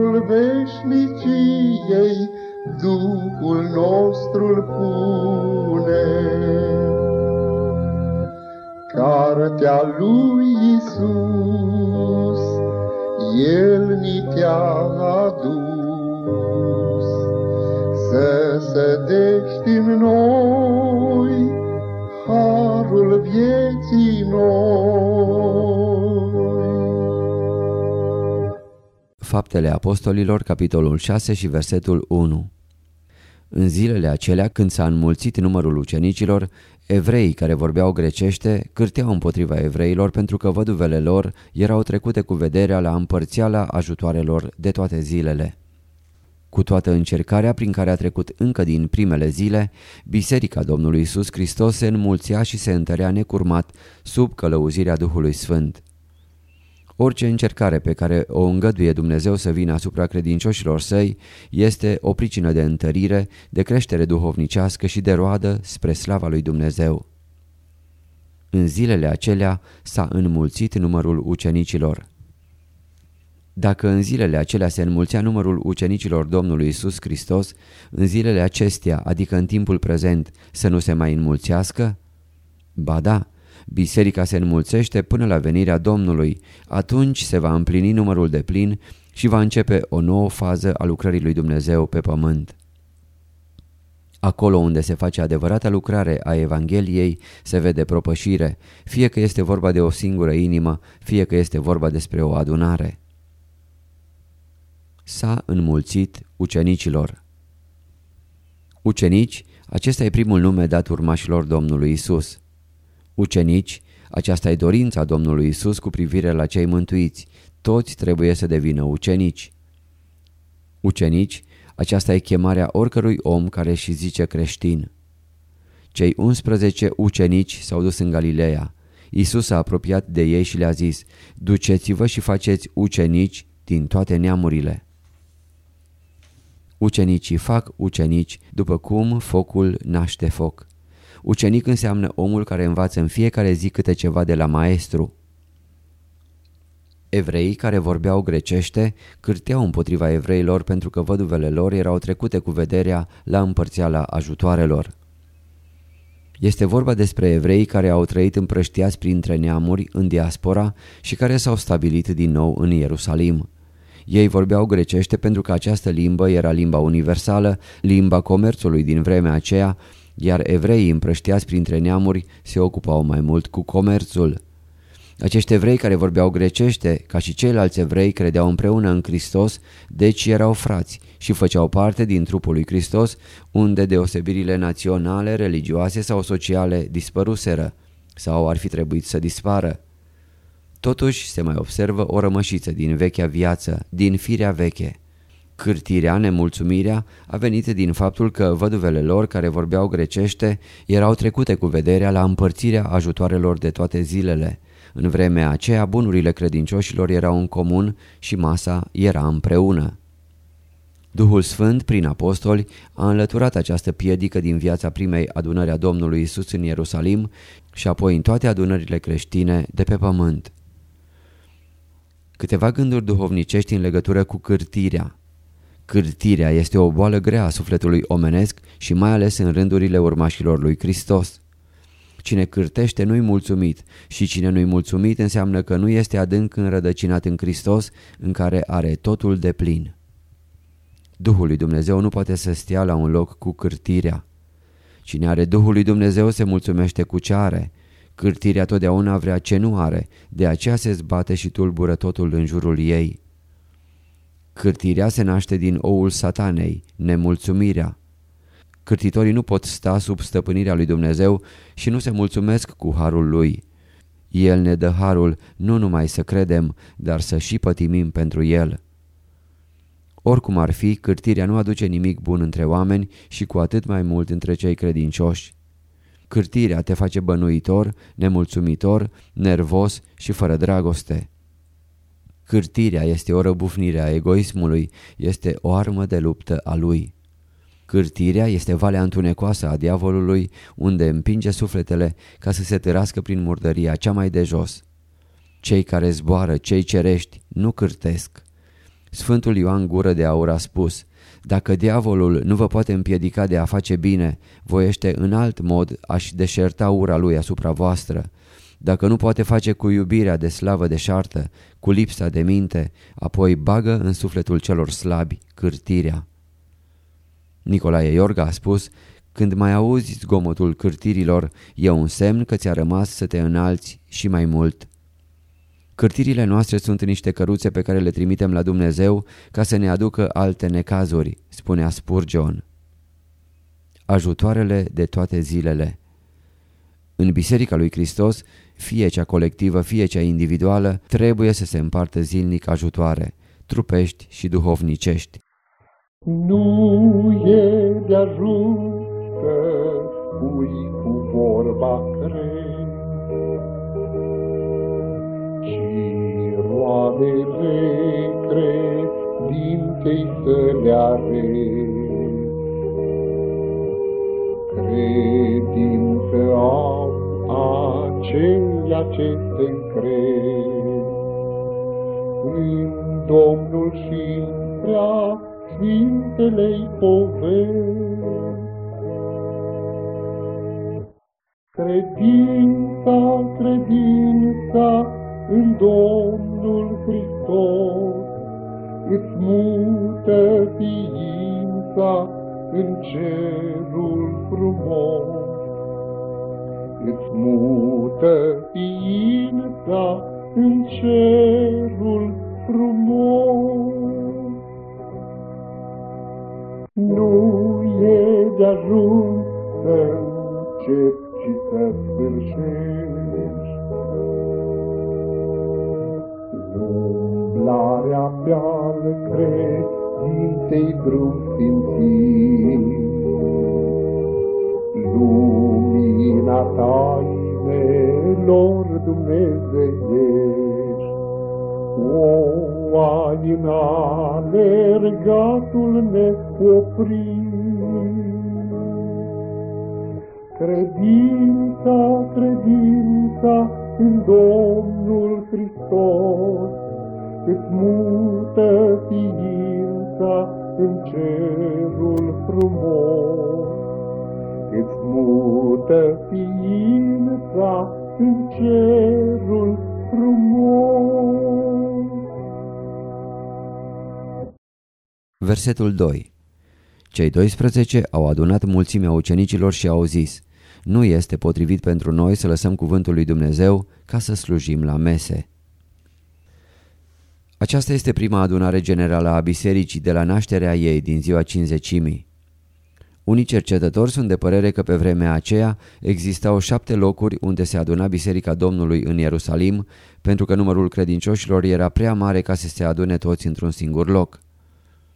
hotarul veșniciei, Duhul nostru pune. Cartea lui Isus, El ni te-a adus, Să sădești în noi Faptele Apostolilor, capitolul 6 și versetul 1 În zilele acelea, când s-a înmulțit numărul ucenicilor, evreii care vorbeau grecește cârteau împotriva evreilor pentru că văduvele lor erau trecute cu vederea la împărțiala ajutoarelor de toate zilele. Cu toată încercarea prin care a trecut încă din primele zile, Biserica Domnului Isus Hristos se înmulțea și se întărea necurmat sub călăuzirea Duhului Sfânt. Orice încercare pe care o îngăduie Dumnezeu să vină asupra credincioșilor săi este o pricină de întărire, de creștere duhovnicească și de roadă spre slava lui Dumnezeu. În zilele acelea s-a înmulțit numărul ucenicilor. Dacă în zilele acelea se înmulțea numărul ucenicilor Domnului Isus Hristos, în zilele acestea, adică în timpul prezent, să nu se mai înmulțească? Ba da, biserica se înmulțește până la venirea Domnului, atunci se va împlini numărul de plin și va începe o nouă fază a lucrării lui Dumnezeu pe pământ. Acolo unde se face adevărata lucrare a Evangheliei se vede propășire, fie că este vorba de o singură inimă, fie că este vorba despre o adunare s-a înmulțit ucenicilor. Ucenici, acesta e primul nume dat urmașilor Domnului Isus. Ucenici, aceasta e dorința Domnului Isus cu privire la cei mântuiți. Toți trebuie să devină ucenici. Ucenici, aceasta e chemarea oricărui om care și zice creștin. Cei 11 ucenici s-au dus în Galileea. Isus s-a apropiat de ei și le-a zis, duceți-vă și faceți ucenici din toate neamurile. Ucenicii fac ucenici după cum focul naște foc. Ucenic înseamnă omul care învață în fiecare zi câte ceva de la maestru. Evreii care vorbeau grecește cârteau împotriva evreilor pentru că văduvele lor erau trecute cu vederea la împărțeala ajutoarelor. Este vorba despre evrei care au trăit împrăștiați printre neamuri în diaspora și care s-au stabilit din nou în Ierusalim. Ei vorbeau grecește pentru că această limbă era limba universală, limba comerțului din vremea aceea, iar evreii împrăștiați printre neamuri se ocupau mai mult cu comerțul. Acești evrei care vorbeau grecește, ca și ceilalți evrei, credeau împreună în Hristos, deci erau frați și făceau parte din trupul lui Hristos, unde deosebirile naționale, religioase sau sociale dispăruseră sau ar fi trebuit să dispară. Totuși se mai observă o rămășiță din vechea viață, din firea veche. Cârtirea, nemulțumirea, a venit din faptul că văduvele lor care vorbeau grecește erau trecute cu vederea la împărțirea ajutoarelor de toate zilele. În vremea aceea bunurile credincioșilor erau în comun și masa era împreună. Duhul Sfânt, prin apostoli, a înlăturat această piedică din viața primei adunări a Domnului Isus în Ierusalim și apoi în toate adunările creștine de pe pământ. Câteva gânduri duhovnicești în legătură cu cârtirea. Cârtirea este o boală grea a sufletului omenesc și mai ales în rândurile urmașilor lui Hristos. Cine cârtește nu-i mulțumit și cine nu-i mulțumit înseamnă că nu este adânc înrădăcinat în Hristos în care are totul de plin. Duhul lui Dumnezeu nu poate să stea la un loc cu cârtirea. Cine are Duhul lui Dumnezeu se mulțumește cu ce are Cârtirea totdeauna vrea ce nu are, de aceea se zbate și tulbură totul în jurul ei. Cârtirea se naște din oul satanei, nemulțumirea. Cârtitorii nu pot sta sub stăpânirea lui Dumnezeu și nu se mulțumesc cu harul lui. El ne dă harul nu numai să credem, dar să și pătimim pentru el. Oricum ar fi, cârtirea nu aduce nimic bun între oameni și cu atât mai mult între cei credincioși. Cârtirea te face bănuitor, nemulțumitor, nervos și fără dragoste. Cârtirea este o răbufnire a egoismului, este o armă de luptă a lui. Cârtirea este valea întunecoasă a diavolului unde împinge sufletele ca să se târască prin murdăria cea mai de jos. Cei care zboară, cei cerești, nu cârtesc. Sfântul Ioan Gură de Aur a spus, dacă diavolul nu vă poate împiedica de a face bine, voiește în alt mod a-și deșerta ura lui asupra voastră. Dacă nu poate face cu iubirea de slavă deșartă, cu lipsa de minte, apoi bagă în sufletul celor slabi cârtirea. Nicolae Iorga a spus, când mai auzi zgomotul cârtirilor, e un semn că ți-a rămas să te înalți și mai mult. Cârtirile noastre sunt niște căruțe pe care le trimitem la Dumnezeu ca să ne aducă alte necazuri, spunea Spurgeon. Ajutoarele de toate zilele În Biserica lui Hristos, fie cea colectivă, fie cea individuală, trebuie să se împartă zilnic ajutoare, trupești și duhovnicești. Nu e de ajuns să spui cu vorba crezi, ci roadele credinței să le arezi. Credință am aceia ce se încred în Domnul și prea Sfintelei poveri. Credința, credința în Domnul Hristos, Îți mută ființa în cerul frumos. Îți mută ființa în cerul frumos. Nu e de ajuns să începi și să sfârșești. Umblarea pe-al credinței drum simțit, Lumina tainelor dumnezeiești, o ai în alergatul neoprit. Credința, credința în Domnul Hristos, Îți mută ființa în cerul frumos. Îți mută ființa în cerul frumos. Versetul 2 Cei 12 au adunat mulțimea ucenicilor și au zis, Nu este potrivit pentru noi să lăsăm cuvântul lui Dumnezeu ca să slujim la mese. Aceasta este prima adunare generală a bisericii de la nașterea ei din ziua cinzecimii. Unii cercetători sunt de părere că pe vremea aceea existau șapte locuri unde se aduna Biserica Domnului în Ierusalim, pentru că numărul credincioșilor era prea mare ca să se adune toți într-un singur loc.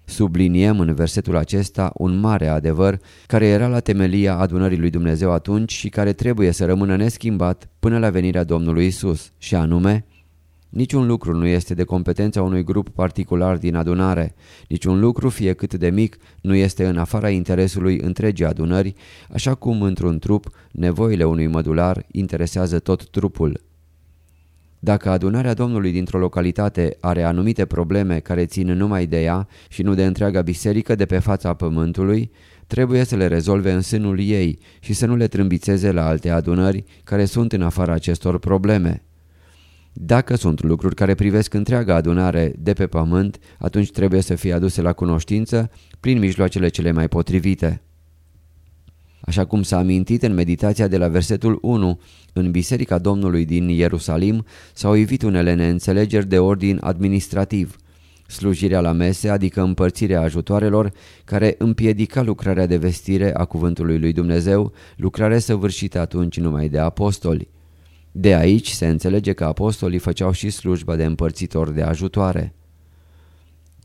Subliniem în versetul acesta un mare adevăr care era la temelia adunării lui Dumnezeu atunci și care trebuie să rămână neschimbat până la venirea Domnului Isus, și anume Niciun lucru nu este de competența unui grup particular din adunare. Niciun lucru, fie cât de mic, nu este în afara interesului întregii adunări, așa cum într-un trup nevoile unui mădular interesează tot trupul. Dacă adunarea Domnului dintr-o localitate are anumite probleme care țin numai de ea și nu de întreaga biserică de pe fața pământului, trebuie să le rezolve în sânul ei și să nu le trâmbițeze la alte adunări care sunt în afara acestor probleme. Dacă sunt lucruri care privesc întreaga adunare de pe pământ, atunci trebuie să fie aduse la cunoștință prin mijloacele cele mai potrivite. Așa cum s-a amintit în meditația de la versetul 1, în Biserica Domnului din Ierusalim s-au evit unele neînțelegeri de ordin administrativ. Slujirea la mese, adică împărțirea ajutoarelor, care împiedica lucrarea de vestire a cuvântului lui Dumnezeu, lucrare săvârșită atunci numai de apostoli. De aici se înțelege că apostolii făceau și slujba de împărțitor de ajutoare.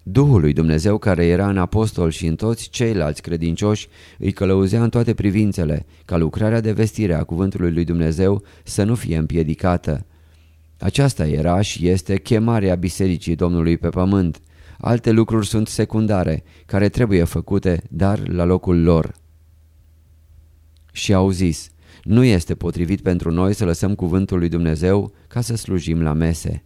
Duhul lui Dumnezeu care era în apostol și în toți ceilalți credincioși îi călăuzea în toate privințele, ca lucrarea de vestire a cuvântului lui Dumnezeu să nu fie împiedicată. Aceasta era și este chemarea bisericii Domnului pe pământ. Alte lucruri sunt secundare, care trebuie făcute, dar la locul lor. Și au zis, nu este potrivit pentru noi să lăsăm cuvântul lui Dumnezeu ca să slujim la mese.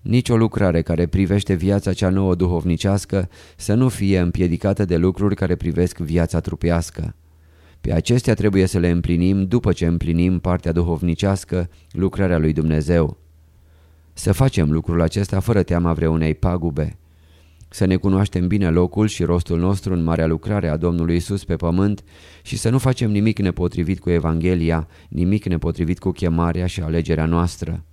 Nici o lucrare care privește viața cea nouă duhovnicească să nu fie împiedicată de lucruri care privesc viața trupească. Pe acestea trebuie să le împlinim după ce împlinim partea duhovnicească, lucrarea lui Dumnezeu. Să facem lucrul acesta fără teama vreunei pagube. Să ne cunoaștem bine locul și rostul nostru în marea lucrare a Domnului Isus pe pământ și să nu facem nimic nepotrivit cu Evanghelia, nimic nepotrivit cu chemarea și alegerea noastră.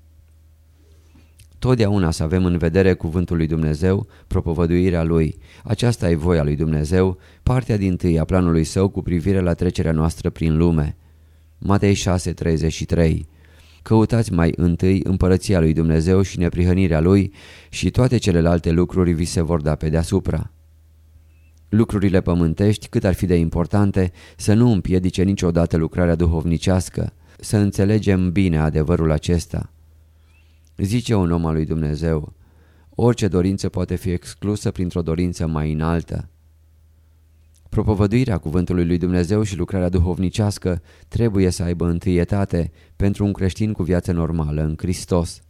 Totdeauna să avem în vedere cuvântul lui Dumnezeu, propovăduirea lui. Aceasta e voia lui Dumnezeu, partea din tâi a planului său cu privire la trecerea noastră prin lume. Matei 6:33 Căutați mai întâi împărăția lui Dumnezeu și neprihănirea lui și toate celelalte lucruri vi se vor da pe deasupra. Lucrurile pământești, cât ar fi de importante, să nu împiedice niciodată lucrarea duhovnicească, să înțelegem bine adevărul acesta. Zice un om al lui Dumnezeu, orice dorință poate fi exclusă printr-o dorință mai înaltă. Propovăduirea cuvântului lui Dumnezeu și lucrarea duhovnicească trebuie să aibă întâietate pentru un creștin cu viață normală în Hristos.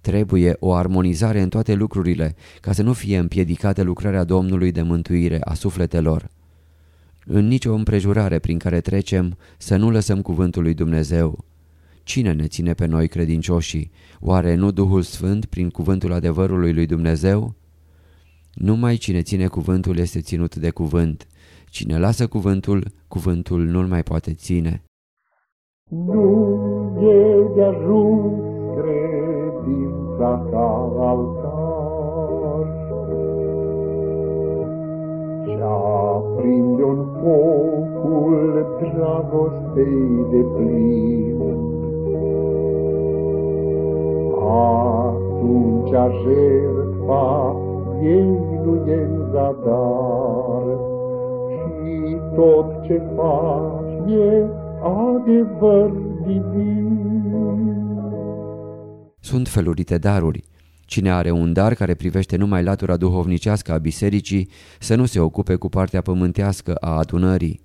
Trebuie o armonizare în toate lucrurile ca să nu fie împiedicată lucrarea Domnului de mântuire a sufletelor. În nicio împrejurare prin care trecem să nu lăsăm cuvântul lui Dumnezeu. Cine ne ține pe noi credincioșii? Oare nu Duhul Sfânt prin cuvântul adevărului lui Dumnezeu? Numai cine ține cuvântul este ținut de cuvânt. Cine lasă cuvântul, cuvântul nu-l mai poate ține. Nu e de ajuns credința ca altar Și aprinde un focul dragostei de plin atunci jertfa ei nu e zadar și tot ce faci e adevăr divin. Sunt felurite daruri. Cine are un dar care privește numai latura duhovnicească a bisericii, să nu se ocupe cu partea pământească a adunării.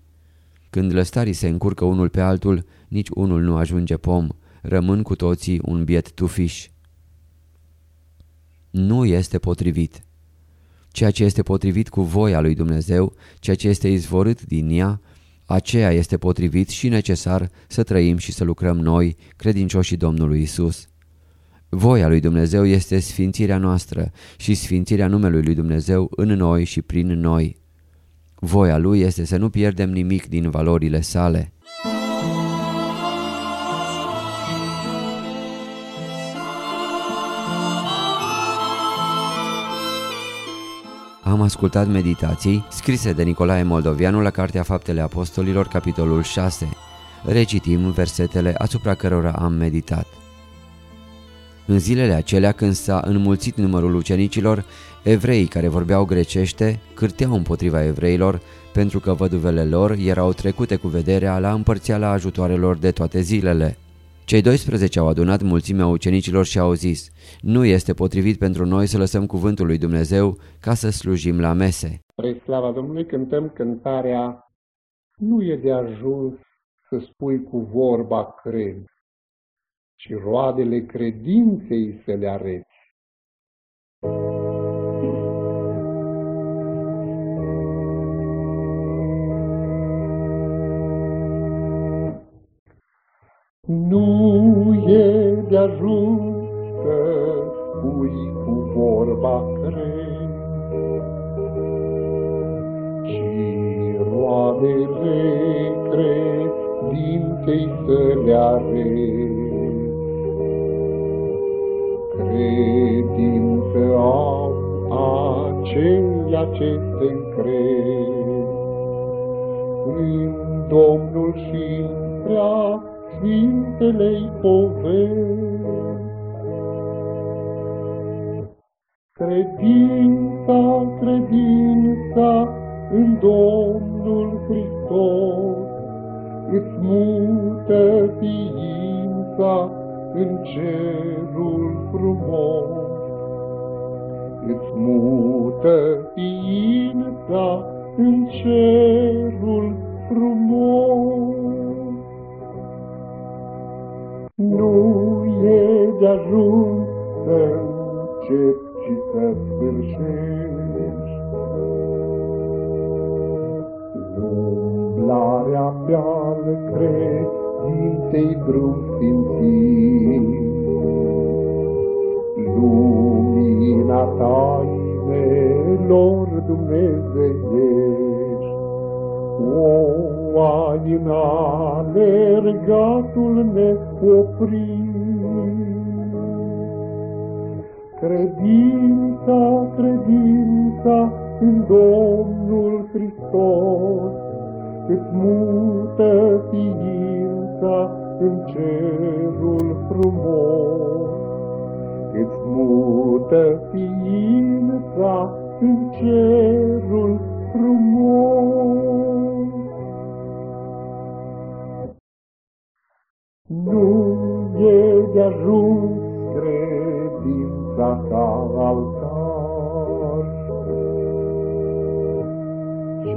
Când lăstarii se încurcă unul pe altul, nici unul nu ajunge pom, rămân cu toții un biet tufiș nu este potrivit. Ceea ce este potrivit cu voia lui Dumnezeu, ceea ce este izvorât din ea, aceea este potrivit și necesar să trăim și să lucrăm noi, credincioșii Domnului Isus. Voia lui Dumnezeu este sfințirea noastră și sfințirea numelui lui Dumnezeu în noi și prin noi. Voia lui este să nu pierdem nimic din valorile sale. Am ascultat meditații scrise de Nicolae Moldovianu la Cartea Faptele Apostolilor, capitolul 6. Recitim versetele asupra cărora am meditat. În zilele acelea când s-a înmulțit numărul ucenicilor, evreii care vorbeau grecește cârteau împotriva evreilor pentru că văduvele lor erau trecute cu vederea la împărțeala ajutoarelor de toate zilele. Cei 12 au adunat mulțimea ucenicilor și au zis, nu este potrivit pentru noi să lăsăm cuvântul lui Dumnezeu ca să slujim la mese. Spre slava Domnului cântăm cântarea, nu e de ajuns să spui cu vorba cred, ci roadele credinței să le areți. De ajuns să spui cu vorba cred, ci roadele credinței să le are. Credință au aceia ce se încred în Domnul și prea Sfintelei poveri. Credința, credința în Domnul Hristos, îți mută ființa în cerul frumos. Îți mută ființa în cerul frumos. E de ajuns să începi și să sfârșești. Umblarea pe-al credinței drum sfințit. Lumina tainelor dumnezeiești, O ai în alergatul neoprit. Credința, credința în Domnul Hristos, Îți mută ființa în cerul frumos. Îți mută ființa în cerul frumos. Nu e de ajuns credința ca altar. Ce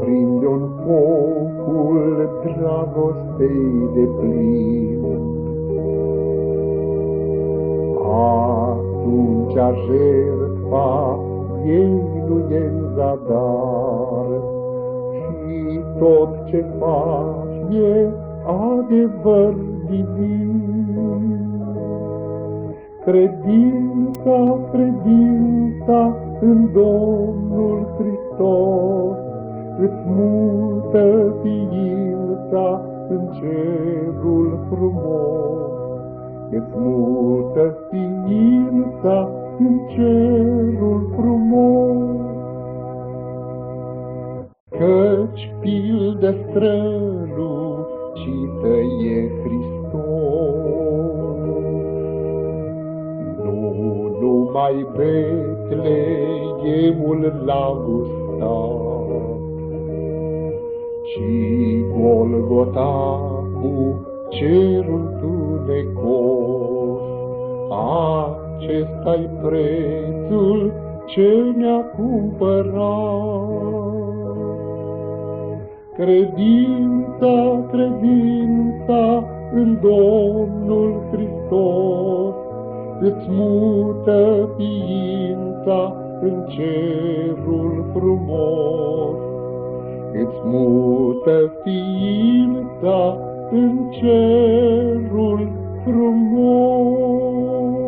prinde un focul dragostei de plin. Atunci a jertfa ei nu e în zadar, Și tot ce faci e adevăr divin. Credința, credința în Domnul Hristos, Îți mută ființa în cerul frumos. Îți mută ființa în cerul frumos. Căci pilde strălucită e Hristos, numai Betleemul l-a gustat, ci Golgota cu cerul tunecos. Acesta-i prețul ce ne-a cumpărat. Credința, credința în Domnul Hristos, îți mută ființa în cerul frumos. Îți mută ființa în cerul frumos.